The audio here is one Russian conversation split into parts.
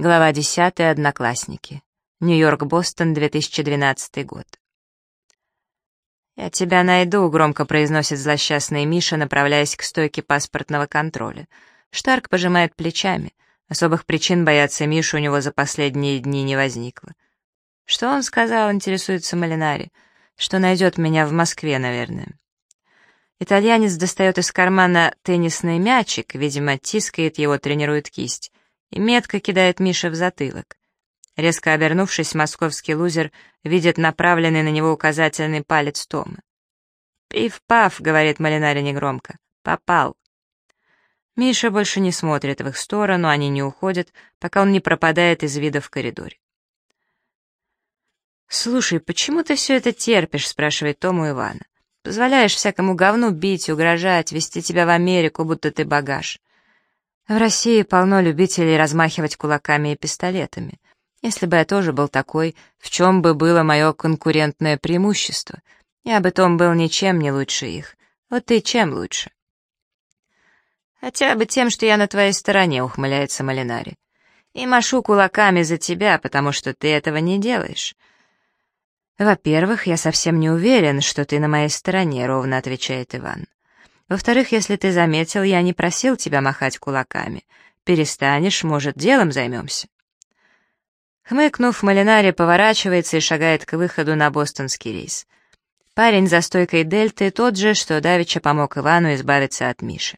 Глава 10. Одноклассники. Нью-Йорк-Бостон, 2012 год. «Я тебя найду», — громко произносит злосчастный Миша, направляясь к стойке паспортного контроля. Штарк пожимает плечами. Особых причин бояться Мишу у него за последние дни не возникло. «Что он сказал?» — интересуется Малинари. «Что найдет меня в Москве, наверное». Итальянец достает из кармана теннисный мячик, видимо, тискает его, тренирует кисть и метко кидает Мише в затылок. Резко обернувшись, московский лузер видит направленный на него указательный палец Тома. «Пиф-паф», — говорит Малинари негромко, — «попал». Миша больше не смотрит в их сторону, они не уходят, пока он не пропадает из вида в коридоре. «Слушай, почему ты все это терпишь?» — спрашивает Том у Ивана. «Позволяешь всякому говну бить, угрожать, вести тебя в Америку, будто ты багаж. В России полно любителей размахивать кулаками и пистолетами. Если бы я тоже был такой, в чем бы было мое конкурентное преимущество? Я бы, Том, был ничем не лучше их. Вот ты чем лучше? Хотя бы тем, что я на твоей стороне, ухмыляется Малинари. И машу кулаками за тебя, потому что ты этого не делаешь. Во-первых, я совсем не уверен, что ты на моей стороне, ровно отвечает Иван. Во-вторых, если ты заметил, я не просил тебя махать кулаками. Перестанешь, может, делом займемся. Хмыкнув, Малинари поворачивается и шагает к выходу на бостонский рейс. Парень за стойкой дельты тот же, что давеча помог Ивану избавиться от Миши.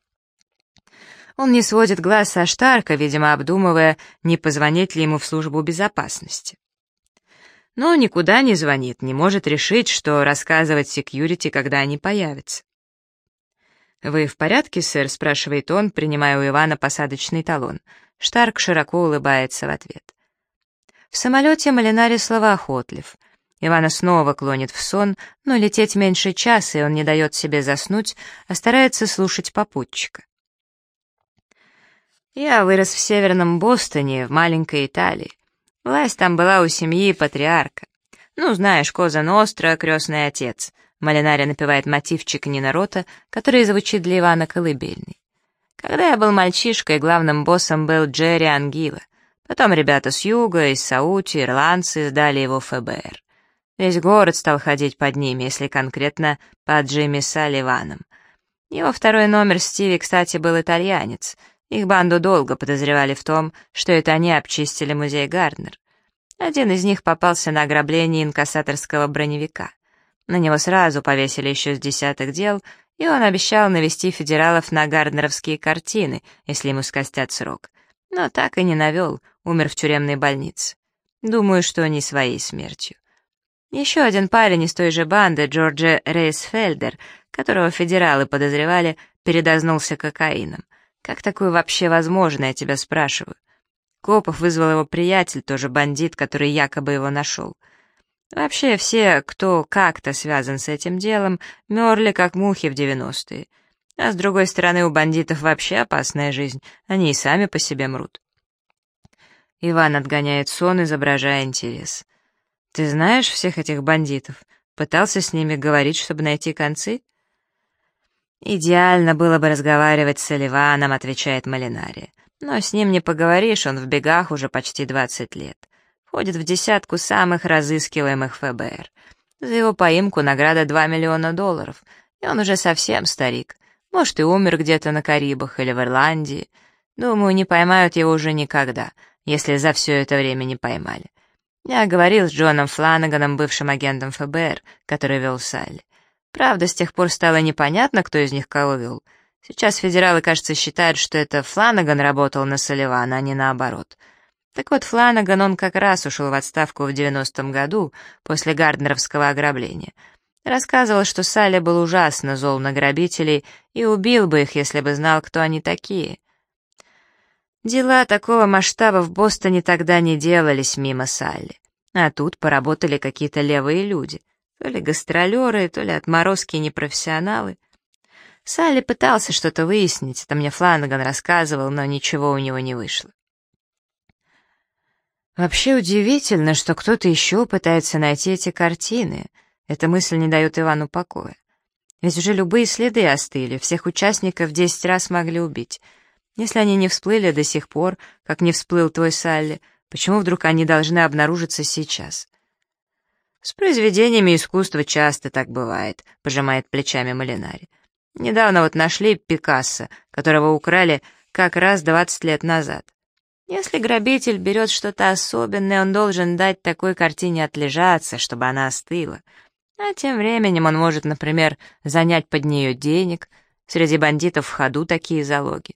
Он не сводит глаз со Штарка, видимо, обдумывая, не позвонить ли ему в службу безопасности. Но никуда не звонит, не может решить, что рассказывать секьюрити, когда они появятся. «Вы в порядке, сэр?» — спрашивает он, принимая у Ивана посадочный талон. Штарк широко улыбается в ответ. В самолете Малинари словоохотлив. Ивана снова клонит в сон, но лететь меньше часа, и он не дает себе заснуть, а старается слушать попутчика. Я вырос в северном Бостоне, в маленькой Италии. Власть там была у семьи патриарка. Ну, знаешь, Коза Ностра, крестный отец. Малинари напевает мотивчик Нина Рота, который звучит для Ивана колыбельный. Когда я был мальчишкой, главным боссом был Джерри Ангила. Потом ребята с юга, из Саути, ирландцы сдали его ФБР. Весь город стал ходить под ними, если конкретно под Джимми Салливаном. Его второй номер Стиви, кстати, был итальянец. Их банду долго подозревали в том, что это они обчистили музей Гарднер. Один из них попался на ограбление инкассаторского броневика. На него сразу повесили еще с десяток дел, и он обещал навести федералов на гарднеровские картины, если ему скостят срок. Но так и не навел, умер в тюремной больнице. Думаю, что не своей смертью. Еще один парень из той же банды, Джорджи Рейсфельдер, которого федералы подозревали, передознулся кокаином. Как такое вообще возможно, я тебя спрашиваю? Копов вызвал его приятель, тоже бандит, который якобы его нашел. Вообще все, кто как-то связан с этим делом, мерли как мухи в девяностые. А с другой стороны, у бандитов вообще опасная жизнь, они и сами по себе мрут. Иван отгоняет сон, изображая интерес. «Ты знаешь всех этих бандитов? Пытался с ними говорить, чтобы найти концы?» «Идеально было бы разговаривать с Оливаном», — отвечает Малинари. «Но с ним не поговоришь, он в бегах уже почти двадцать лет входит в десятку самых разыскиваемых ФБР. За его поимку награда 2 миллиона долларов, и он уже совсем старик. Может, и умер где-то на Карибах или в Ирландии. Думаю, не поймают его уже никогда, если за все это время не поймали. Я говорил с Джоном Фланаганом, бывшим агентом ФБР, который вел Салли. Правда, с тех пор стало непонятно, кто из них кого вел. Сейчас федералы, кажется, считают, что это Фланаган работал на Салливана, а не наоборот — так вот, Фланаган, он как раз ушел в отставку в 90-м году, после гарднеровского ограбления. Рассказывал, что Салли был ужасно зол на грабителей и убил бы их, если бы знал, кто они такие. Дела такого масштаба в Бостоне тогда не делались мимо Салли. А тут поработали какие-то левые люди. То ли гастролеры, то ли отморозки непрофессионалы. Салли пытался что-то выяснить, это мне Фланаган рассказывал, но ничего у него не вышло. Вообще удивительно, что кто-то еще пытается найти эти картины. Эта мысль не дает Ивану покоя. Ведь уже любые следы остыли, всех участников десять раз могли убить. Если они не всплыли до сих пор, как не всплыл твой Салли, почему вдруг они должны обнаружиться сейчас? С произведениями искусства часто так бывает, пожимает плечами Малинари. Недавно вот нашли Пикассо, которого украли как раз 20 лет назад. Если грабитель берет что-то особенное, он должен дать такой картине отлежаться, чтобы она остыла. А тем временем он может, например, занять под нее денег. Среди бандитов в ходу такие залоги.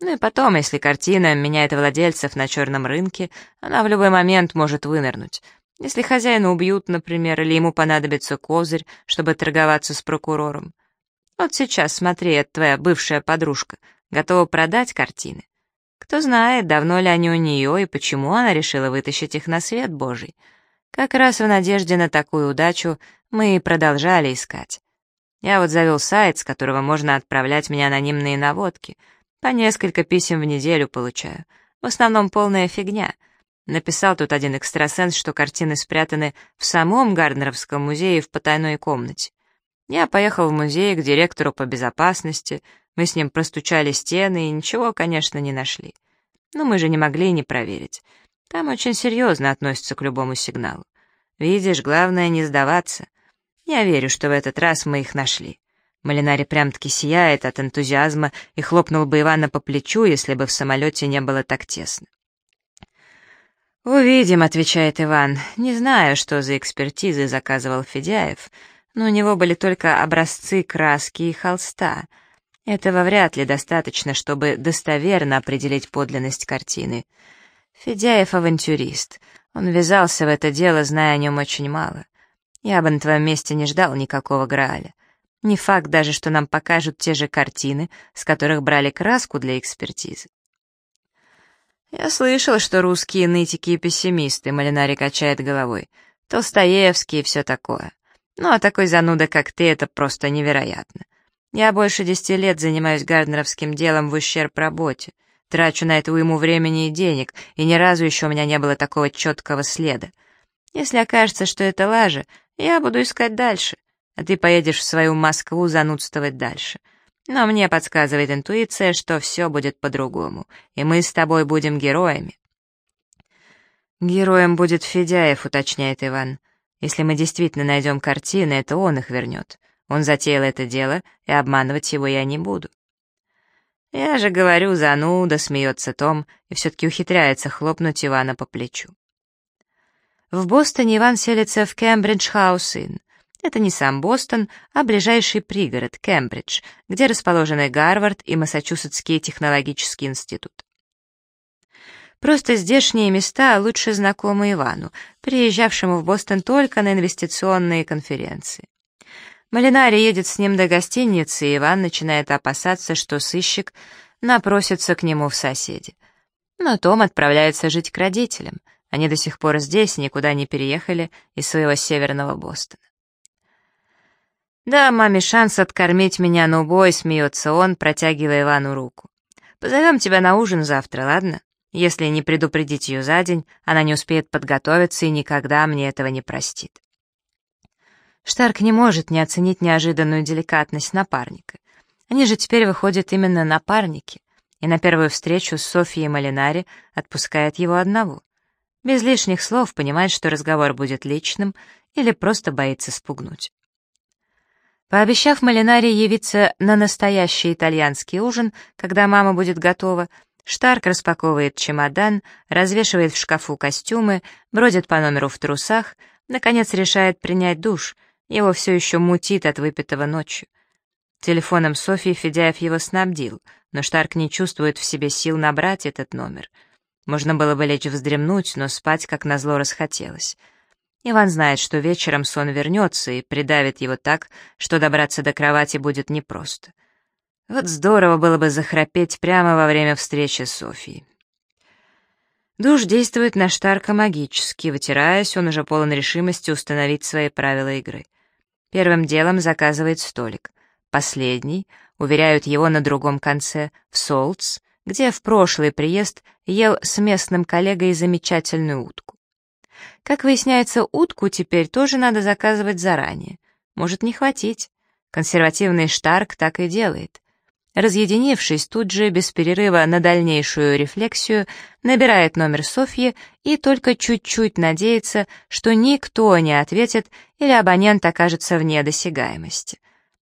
Ну и потом, если картина меняет владельцев на черном рынке, она в любой момент может вынырнуть. Если хозяина убьют, например, или ему понадобится козырь, чтобы торговаться с прокурором. Вот сейчас, смотри, это твоя бывшая подружка, готова продать картины. Кто знает, давно ли они у нее и почему она решила вытащить их на свет Божий. Как раз в надежде на такую удачу мы и продолжали искать. Я вот завел сайт, с которого можно отправлять мне анонимные наводки. По несколько писем в неделю получаю. В основном полная фигня. Написал тут один экстрасенс, что картины спрятаны в самом Гарднеровском музее в потайной комнате. Я поехал в музей к директору по безопасности, мы с ним простучали стены и ничего, конечно, не нашли. Но мы же не могли не проверить. Там очень серьезно относятся к любому сигналу. Видишь, главное не сдаваться. Я верю, что в этот раз мы их нашли. Малинари прям-таки сияет от энтузиазма и хлопнул бы Ивана по плечу, если бы в самолете не было так тесно. «Увидим», — отвечает Иван. «Не знаю, что за экспертизы заказывал Федяев, но у него были только образцы краски и холста — этого вряд ли достаточно, чтобы достоверно определить подлинность картины. Федяев — авантюрист. Он ввязался в это дело, зная о нем очень мало. Я бы на твоем месте не ждал никакого Грааля. Не факт даже, что нам покажут те же картины, с которых брали краску для экспертизы. Я слышал, что русские нытики и пессимисты, Малинари качает головой. Толстоевский и все такое. Ну, а такой зануда, как ты, это просто невероятно. Я больше десяти лет занимаюсь гарднеровским делом в ущерб работе. Трачу на это уйму времени и денег, и ни разу еще у меня не было такого четкого следа. Если окажется, что это лажа, я буду искать дальше, а ты поедешь в свою Москву занудствовать дальше. Но мне подсказывает интуиция, что все будет по-другому, и мы с тобой будем героями. Героем будет Федяев, уточняет Иван. Если мы действительно найдем картины, это он их вернет. Он затеял это дело, и обманывать его я не буду. Я же говорю, зануда, смеется Том, и все-таки ухитряется хлопнуть Ивана по плечу. В Бостоне Иван селится в Cambridge House Inn. Это не сам Бостон, а ближайший пригород, Кембридж, где расположены Гарвард и Массачусетский технологический институт. Просто здешние места лучше знакомы Ивану, приезжавшему в Бостон только на инвестиционные конференции. Малинари едет с ним до гостиницы, и Иван начинает опасаться, что сыщик напросится к нему в соседи. Но Том отправляется жить к родителям. Они до сих пор здесь, никуда не переехали из своего северного Бостона. «Да, маме шанс откормить меня на убой», — смеется он, протягивая Ивану руку. «Позовем тебя на ужин завтра, ладно? Если не предупредить ее за день, она не успеет подготовиться и никогда мне этого не простит». Штарк не может не оценить неожиданную деликатность напарника. Они же теперь выходят именно напарники, и на первую встречу с Софией Малинари отпускает его одного. Без лишних слов понимает, что разговор будет личным или просто боится спугнуть. Пообещав Малинари явиться на настоящий итальянский ужин, когда мама будет готова, Штарк распаковывает чемодан, развешивает в шкафу костюмы, бродит по номеру в трусах, наконец решает принять душ — его все еще мутит от выпитого ночью. Телефоном Софьи Федяев его снабдил, но Штарк не чувствует в себе сил набрать этот номер. Можно было бы лечь вздремнуть, но спать, как назло, расхотелось. Иван знает, что вечером сон вернется и придавит его так, что добраться до кровати будет непросто. Вот здорово было бы захрапеть прямо во время встречи с Софией. Душ действует на Штарка магически, вытираясь, он уже полон решимости установить свои правила игры. Первым делом заказывает столик. Последний, уверяют его на другом конце, в Солтс, где в прошлый приезд ел с местным коллегой замечательную утку. Как выясняется, утку теперь тоже надо заказывать заранее. Может не хватить. Консервативный Штарк так и делает. Разъединившись тут же, без перерыва на дальнейшую рефлексию, набирает номер Софьи и только чуть-чуть надеется, что никто не ответит или абонент окажется вне досягаемости.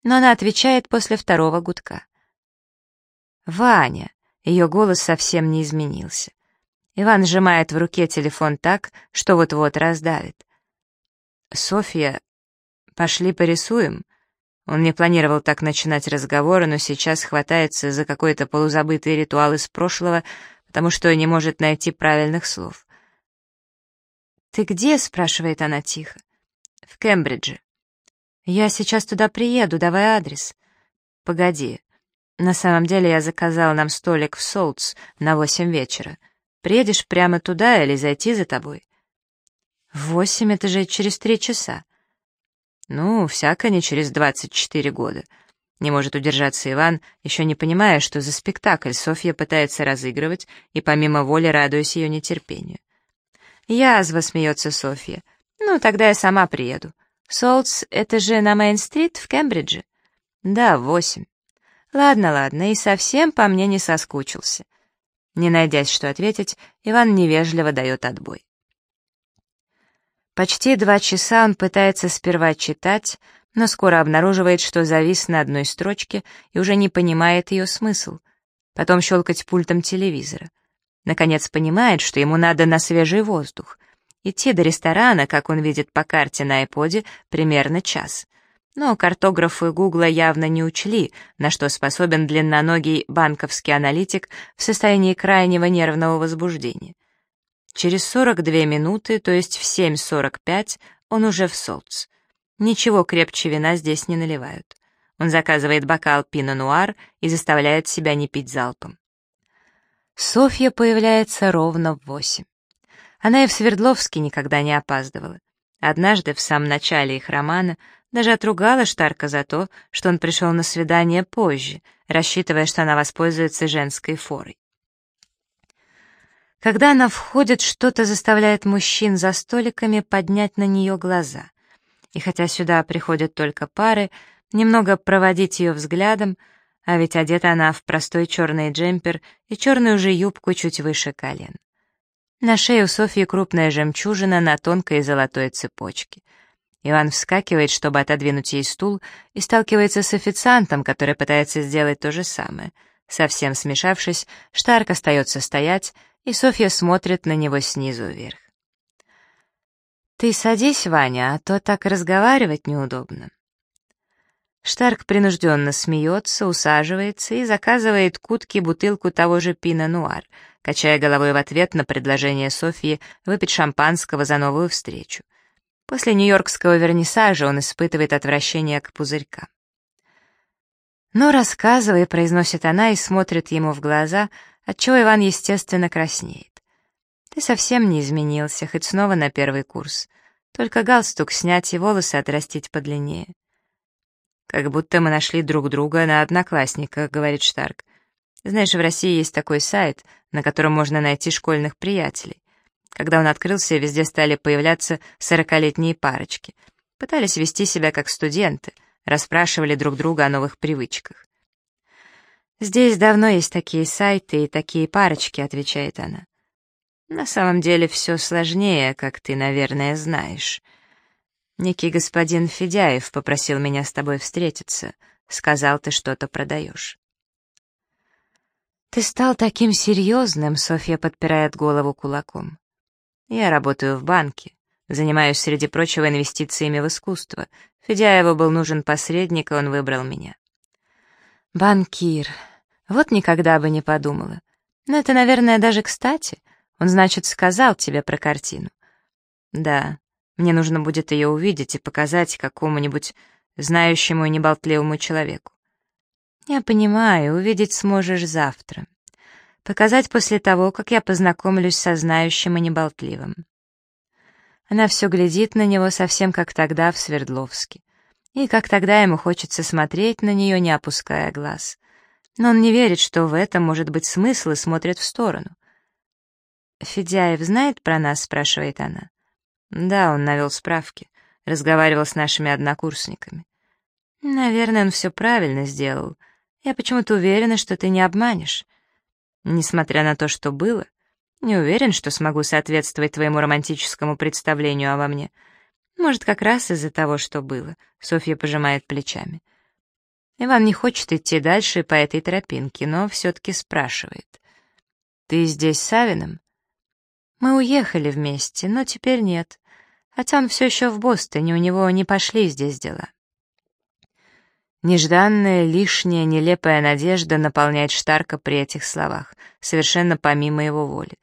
Но она отвечает после второго гудка. «Ваня!» Ее голос совсем не изменился. Иван сжимает в руке телефон так, что вот-вот раздавит. «Софья, пошли порисуем?» Он не планировал так начинать разговоры, но сейчас хватается за какой-то полузабытый ритуал из прошлого, потому что не может найти правильных слов. «Ты где?» — спрашивает она тихо. «В Кембридже». «Я сейчас туда приеду, давай адрес». «Погоди. На самом деле я заказал нам столик в Солтс на восемь вечера. Приедешь прямо туда или зайти за тобой?» «Восемь — это же через три часа». Ну, всяко не через 24 года. Не может удержаться Иван, еще не понимая, что за спектакль Софья пытается разыгрывать, и помимо воли радуясь ее нетерпению. «Язва», — смеется Софья. «Ну, тогда я сама приеду. Солтс — это же на Мейн-стрит в Кембридже?» «Да, восемь». «Ладно, ладно, и совсем по мне не соскучился». Не найдясь, что ответить, Иван невежливо дает отбой. Почти два часа он пытается сперва читать, но скоро обнаруживает, что завис на одной строчке и уже не понимает ее смысл. Потом щелкать пультом телевизора. Наконец понимает, что ему надо на свежий воздух. Идти до ресторана, как он видит по карте на айподе, примерно час. Но картографы Гугла явно не учли, на что способен длинноногий банковский аналитик в состоянии крайнего нервного возбуждения. Через 42 минуты, то есть в 7.45, он уже в Солц. Ничего крепче вина здесь не наливают. Он заказывает бокал пино-нуар и заставляет себя не пить залпом. Софья появляется ровно в восемь. Она и в Свердловске никогда не опаздывала. Однажды, в самом начале их романа, даже отругала Штарка за то, что он пришел на свидание позже, рассчитывая, что она воспользуется женской форой. Когда она входит, что-то заставляет мужчин за столиками поднять на нее глаза. И хотя сюда приходят только пары, немного проводить ее взглядом, а ведь одета она в простой черный джемпер и черную же юбку чуть выше колен. На шее у Софьи крупная жемчужина на тонкой золотой цепочке. Иван вскакивает, чтобы отодвинуть ей стул, и сталкивается с официантом, который пытается сделать то же самое. Совсем смешавшись, Штарк остается стоять и Софья смотрит на него снизу вверх. «Ты садись, Ваня, а то так разговаривать неудобно». Штарк принужденно смеется, усаживается и заказывает кутки бутылку того же пино-нуар, качая головой в ответ на предложение Софьи выпить шампанского за новую встречу. После нью-йоркского вернисажа он испытывает отвращение к пузырькам. «Ну, рассказывай», — произносит она и смотрит ему в глаза, отчего Иван, естественно, краснеет. «Ты совсем не изменился, хоть снова на первый курс. Только галстук снять и волосы отрастить подлиннее». «Как будто мы нашли друг друга на одноклассниках», — говорит Штарк. «Знаешь, в России есть такой сайт, на котором можно найти школьных приятелей. Когда он открылся, везде стали появляться сорокалетние парочки. Пытались вести себя как студенты, расспрашивали друг друга о новых привычках. «Здесь давно есть такие сайты и такие парочки», — отвечает она. «На самом деле все сложнее, как ты, наверное, знаешь. Некий господин Федяев попросил меня с тобой встретиться. Сказал, ты что-то продаешь». «Ты стал таким серьезным», — Софья подпирает голову кулаком. «Я работаю в банке. Занимаюсь, среди прочего, инвестициями в искусство. Федяеву был нужен посредник, и он выбрал меня». «Банкир. Вот никогда бы не подумала. Но это, наверное, даже кстати. Он, значит, сказал тебе про картину». «Да. Мне нужно будет ее увидеть и показать какому-нибудь знающему и неболтливому человеку». «Я понимаю, увидеть сможешь завтра. Показать после того, как я познакомлюсь со знающим и неболтливым». Она все глядит на него, совсем как тогда в Свердловске и как тогда ему хочется смотреть на нее, не опуская глаз. Но он не верит, что в этом может быть смысл, и смотрит в сторону. «Федяев знает про нас?» — спрашивает она. «Да, он навел справки, разговаривал с нашими однокурсниками. Наверное, он все правильно сделал. Я почему-то уверена, что ты не обманешь. Несмотря на то, что было, не уверен, что смогу соответствовать твоему романтическому представлению обо мне. Может, как раз из-за того, что было. Софья пожимает плечами. Иван не хочет идти дальше по этой тропинке, но все-таки спрашивает. «Ты здесь с Савиным?» «Мы уехали вместе, но теперь нет. Хотя он все еще в Бостоне, у него не пошли здесь дела». Нежданная, лишняя, нелепая надежда наполняет Штарка при этих словах, совершенно помимо его воли.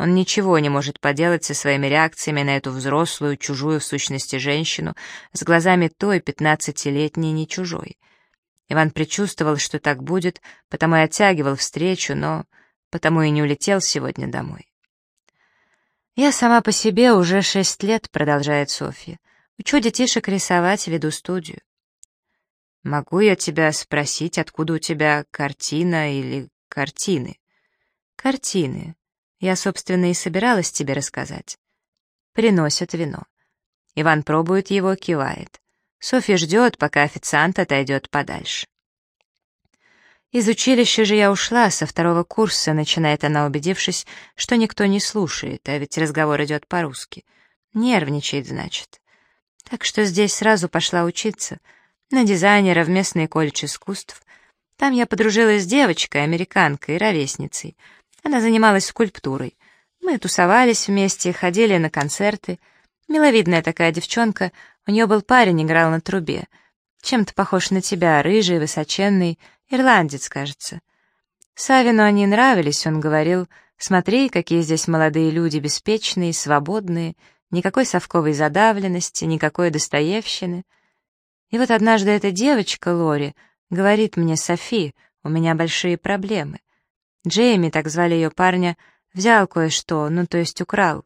Он ничего не может поделать со своими реакциями на эту взрослую, чужую в сущности женщину, с глазами той пятнадцатилетней не чужой. Иван предчувствовал, что так будет, потому и оттягивал встречу, но потому и не улетел сегодня домой. «Я сама по себе уже шесть лет», — продолжает Софья. «Учу детишек рисовать, веду студию». «Могу я тебя спросить, откуда у тебя картина или картины?» «Картины. Я, собственно, и собиралась тебе рассказать. Приносят вино. Иван пробует его, кивает. Софья ждет, пока официант отойдет подальше. Из училища же я ушла, со второго курса, начинает она, убедившись, что никто не слушает, а ведь разговор идет по-русски. Нервничает, значит. Так что здесь сразу пошла учиться. На дизайнера в местный колледж искусств. Там я подружилась с девочкой, американкой, ровесницей — она занималась скульптурой. Мы тусовались вместе, ходили на концерты. Миловидная такая девчонка, у нее был парень, играл на трубе. Чем-то похож на тебя, рыжий, высоченный, ирландец, кажется. Савину они нравились, он говорил, смотри, какие здесь молодые люди, беспечные, свободные, никакой совковой задавленности, никакой достоевщины. И вот однажды эта девочка, Лори, говорит мне, Софи, у меня большие проблемы. Джейми, так звали ее парня, взял кое-что, ну то есть украл.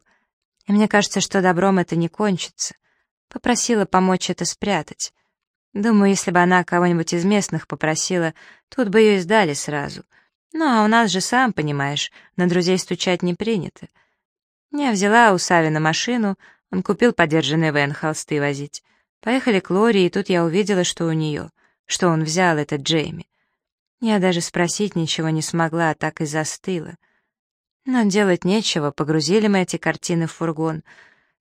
И мне кажется, что добром это не кончится. Попросила помочь это спрятать. Думаю, если бы она кого-нибудь из местных попросила, тут бы ее и сдали сразу. Ну, а у нас же, сам понимаешь, на друзей стучать не принято. Я взяла у Савина машину, он купил подержанный Вен холсты возить. Поехали к Лори, и тут я увидела, что у нее, что он взял этот Джейми. Я даже спросить ничего не смогла, а так и застыла. Но делать нечего, погрузили мы эти картины в фургон.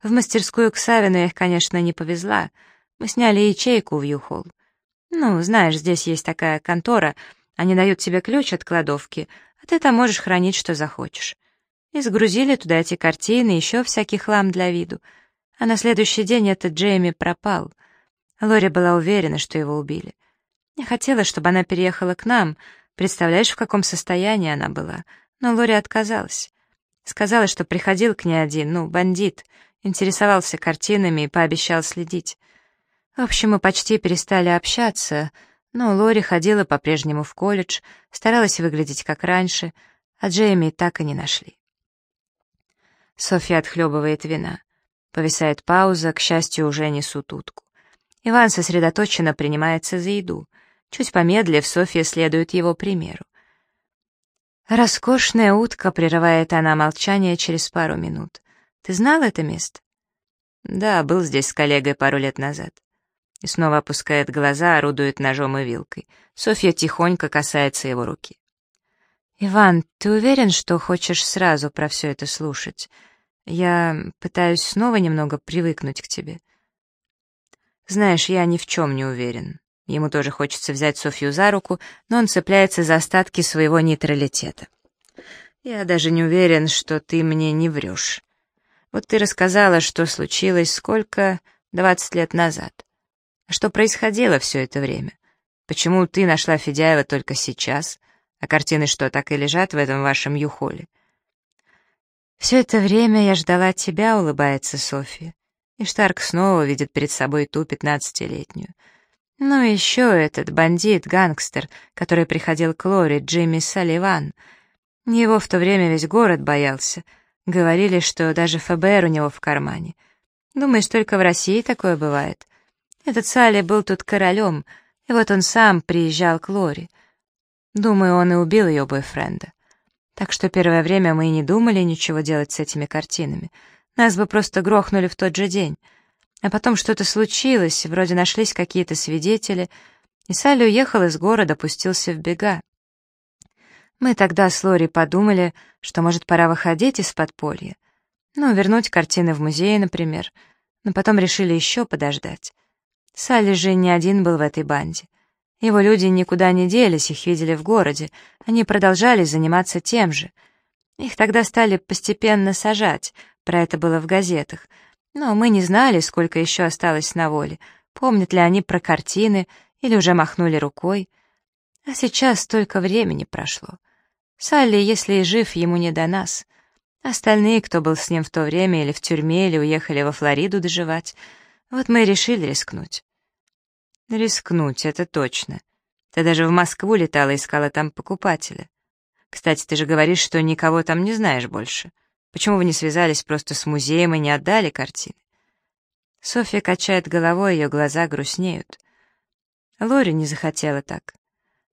В мастерскую к Савину их, конечно, не повезла. Мы сняли ячейку в Юхол. Ну, знаешь, здесь есть такая контора, они дают тебе ключ от кладовки, а ты там можешь хранить, что захочешь. И сгрузили туда эти картины, еще всякий хлам для виду. А на следующий день этот Джейми пропал. Лори была уверена, что его убили. Я хотела, чтобы она переехала к нам. Представляешь, в каком состоянии она была. Но Лори отказалась. Сказала, что приходил к ней один, ну, бандит, интересовался картинами и пообещал следить. В общем, мы почти перестали общаться, но Лори ходила по-прежнему в колледж, старалась выглядеть как раньше, а Джейми так и не нашли. Софья отхлебывает вина. Повисает пауза, к счастью, уже несут утку. Иван сосредоточенно принимается за еду. Чуть помедлив, Софья следует его примеру. «Роскошная утка», — прерывает она молчание через пару минут. «Ты знал это место?» «Да, был здесь с коллегой пару лет назад». И снова опускает глаза, орудует ножом и вилкой. Софья тихонько касается его руки. «Иван, ты уверен, что хочешь сразу про все это слушать? Я пытаюсь снова немного привыкнуть к тебе». «Знаешь, я ни в чем не уверен. Ему тоже хочется взять Софью за руку, но он цепляется за остатки своего нейтралитета. «Я даже не уверен, что ты мне не врешь. Вот ты рассказала, что случилось сколько? Двадцать лет назад. А что происходило все это время? Почему ты нашла Федяева только сейчас? А картины что, так и лежат в этом вашем юхоле?» «Все это время я ждала тебя», — улыбается Софья. И Штарк снова видит перед собой ту пятнадцатилетнюю. Ну еще этот бандит, гангстер, который приходил к Лоре, Джимми Салливан. Его в то время весь город боялся. Говорили, что даже ФБР у него в кармане. Думаешь, только в России такое бывает? Этот Салли был тут королем, и вот он сам приезжал к Лоре. Думаю, он и убил ее бойфренда. Так что первое время мы и не думали ничего делать с этими картинами. Нас бы просто грохнули в тот же день. А потом что-то случилось, вроде нашлись какие-то свидетели, И Салли уехал из города, пустился в бега. Мы тогда с Лори подумали, что, может, пора выходить из подполья. Ну, вернуть картины в музей, например. Но потом решили еще подождать. Салли же не один был в этой банде. Его люди никуда не делись, их видели в городе. Они продолжали заниматься тем же. Их тогда стали постепенно сажать, про это было в газетах. Но мы не знали, сколько еще осталось на воле, помнят ли они про картины или уже махнули рукой. А сейчас столько времени прошло. Салли, если и жив, ему не до нас. Остальные, кто был с ним в то время или в тюрьме, или уехали во Флориду доживать, вот мы и решили рискнуть. Рискнуть, это точно. Ты даже в Москву летала и искала там покупателя. Кстати, ты же говоришь, что никого там не знаешь больше. Почему вы не связались просто с музеем и не отдали картины? Софья качает головой, ее глаза грустнеют. Лори не захотела так.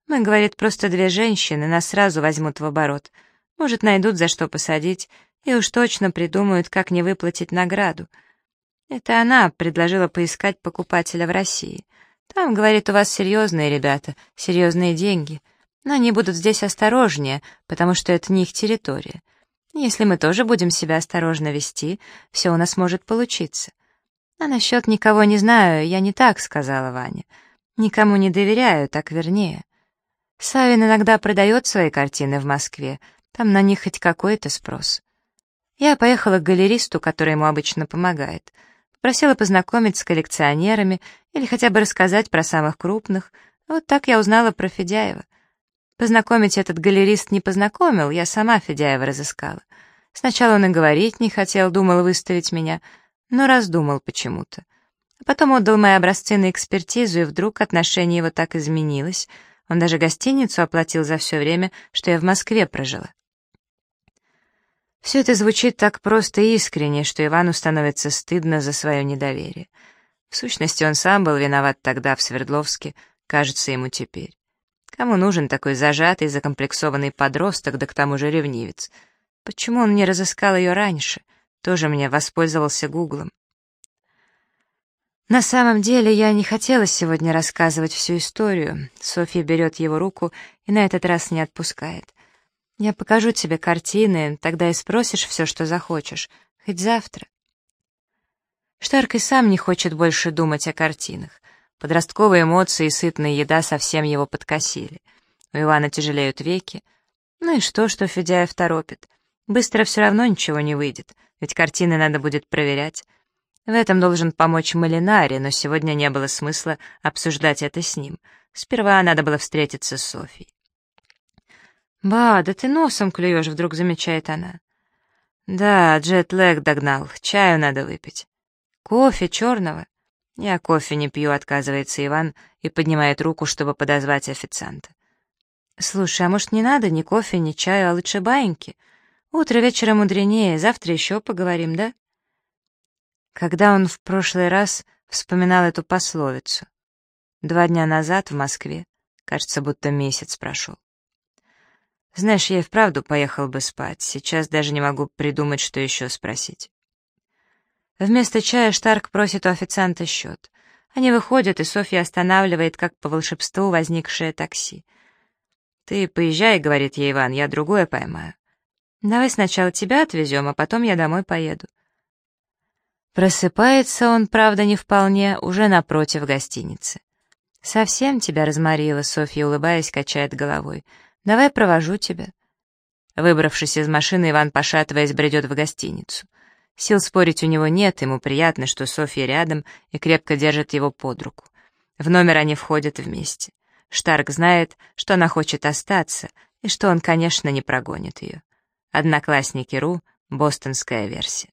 Мы, говорит, просто две женщины, нас сразу возьмут в оборот. Может, найдут за что посадить, и уж точно придумают, как не выплатить награду. Это она предложила поискать покупателя в России. Там, говорит, у вас серьезные ребята, серьезные деньги. Но они будут здесь осторожнее, потому что это не их территория. Если мы тоже будем себя осторожно вести, все у нас может получиться. А насчет никого не знаю, я не так сказала Ваня. Никому не доверяю, так вернее. Савин иногда продает свои картины в Москве, там на них хоть какой-то спрос. Я поехала к галеристу, который ему обычно помогает. Попросила познакомить с коллекционерами или хотя бы рассказать про самых крупных. Вот так я узнала про Федяева. Познакомить этот галерист не познакомил, я сама Федяева разыскала. Сначала он и говорить не хотел, думал выставить меня, но раздумал почему-то. А потом отдал мои образцы на экспертизу, и вдруг отношение его так изменилось. Он даже гостиницу оплатил за все время, что я в Москве прожила. Все это звучит так просто и искренне, что Ивану становится стыдно за свое недоверие. В сущности, он сам был виноват тогда в Свердловске, кажется ему теперь. Кому нужен такой зажатый, закомплексованный подросток, да к тому же ревнивец? Почему он не разыскал ее раньше? Тоже мне воспользовался гуглом. На самом деле я не хотела сегодня рассказывать всю историю. Софья берет его руку и на этот раз не отпускает. Я покажу тебе картины, тогда и спросишь все, что захочешь, хоть завтра. Штарк и сам не хочет больше думать о картинах. Подростковые эмоции и сытная еда совсем его подкосили. У Ивана тяжелеют веки. Ну и что, что Федяев торопит? Быстро все равно ничего не выйдет, ведь картины надо будет проверять. В этом должен помочь Малинари, но сегодня не было смысла обсуждать это с ним. Сперва надо было встретиться с Софией. «Ба, да ты носом клюешь», — вдруг замечает она. «Да, джет-лэг догнал, чаю надо выпить. Кофе черного?» «Я кофе не пью», — отказывается Иван и поднимает руку, чтобы подозвать официанта. «Слушай, а может, не надо ни кофе, ни чаю, а лучше баиньки? Утро вечера мудренее, завтра еще поговорим, да?» Когда он в прошлый раз вспоминал эту пословицу? Два дня назад в Москве, кажется, будто месяц прошел. Знаешь, я и вправду поехал бы спать, сейчас даже не могу придумать, что еще спросить. Вместо чая Штарк просит у официанта счет. Они выходят, и Софья останавливает, как по волшебству, возникшее такси. «Ты поезжай», — говорит ей Иван, — «я другое поймаю». «Давай сначала тебя отвезем, а потом я домой поеду». Просыпается он, правда, не вполне, уже напротив гостиницы. «Совсем тебя разморила», — Софья, улыбаясь, качает головой. «Давай провожу тебя». Выбравшись из машины, Иван, пошатываясь, бредет в гостиницу. Сил спорить у него нет, ему приятно, что Софья рядом и крепко держит его под руку. В номер они входят вместе. Штарк знает, что она хочет остаться, и что он, конечно, не прогонит ее. Одноклассники Ру, бостонская версия.